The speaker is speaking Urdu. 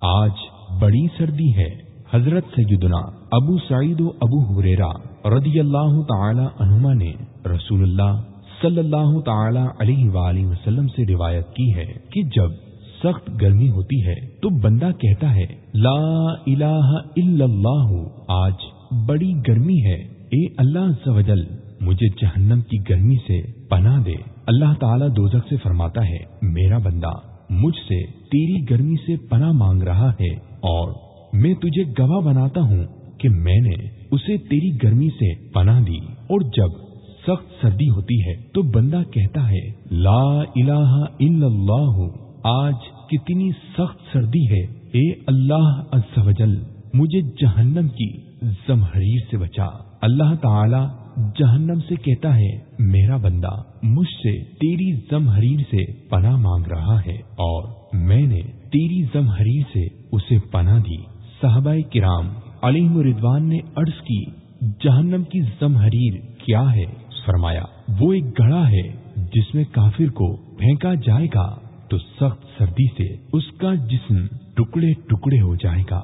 آج بڑی سردی ہے۔ حضرت سیدنا ابو سعید و ابو حریرا رضی اللہ تعالی عنہما نے رسول اللہ صلی اللہ تعالی علیہ وآلہ وسلم سے روایت کی ہے کہ جب سخت گرمی ہوتی ہے تو بندہ کہتا ہے، لا الہ الا اللہ، آج بڑی گرمی ہے۔ اے اللہ سوجل مجھے جہنم کی گرمی سے پناہ دے۔ اللہ تعالیٰ دوزخ سے فرماتا ہے، میرا بندہ مجھ سے تیری گرمی سے پناہ مانگ رہا ہے اور میں تجھے گواہ بناتا ہوں کہ میں نے اسے تیری گرمی سے پناہ دی اور جب سخت سردی ہوتی ہے تو بندہ کہتا ہے، لا الہ الا اللہ، آج کتنی سخت سردی ہے۔ اے اللہ عز و جل، مجھے جہنم کی زمحریر سے بچا۔ اللہ تعالی جہنم سے کہتا ہے، میرا بندہ مجھ سے تیری زمحریر سے پناہ مانگ رہا ہے اور میں نے تیری زمحریر سے اسے پناہ دی. صحابہ کرام علی مردوان نے عرض کی، جہنم کی زمحریر کیا ہے؟ فرمایا، وہ ایک گڑھا ہے جس میں کافر کو پھینکا جائے گا تو سخت سردی سے اس کا جسم ٹکڑے ٹکڑے ہو جائے گا.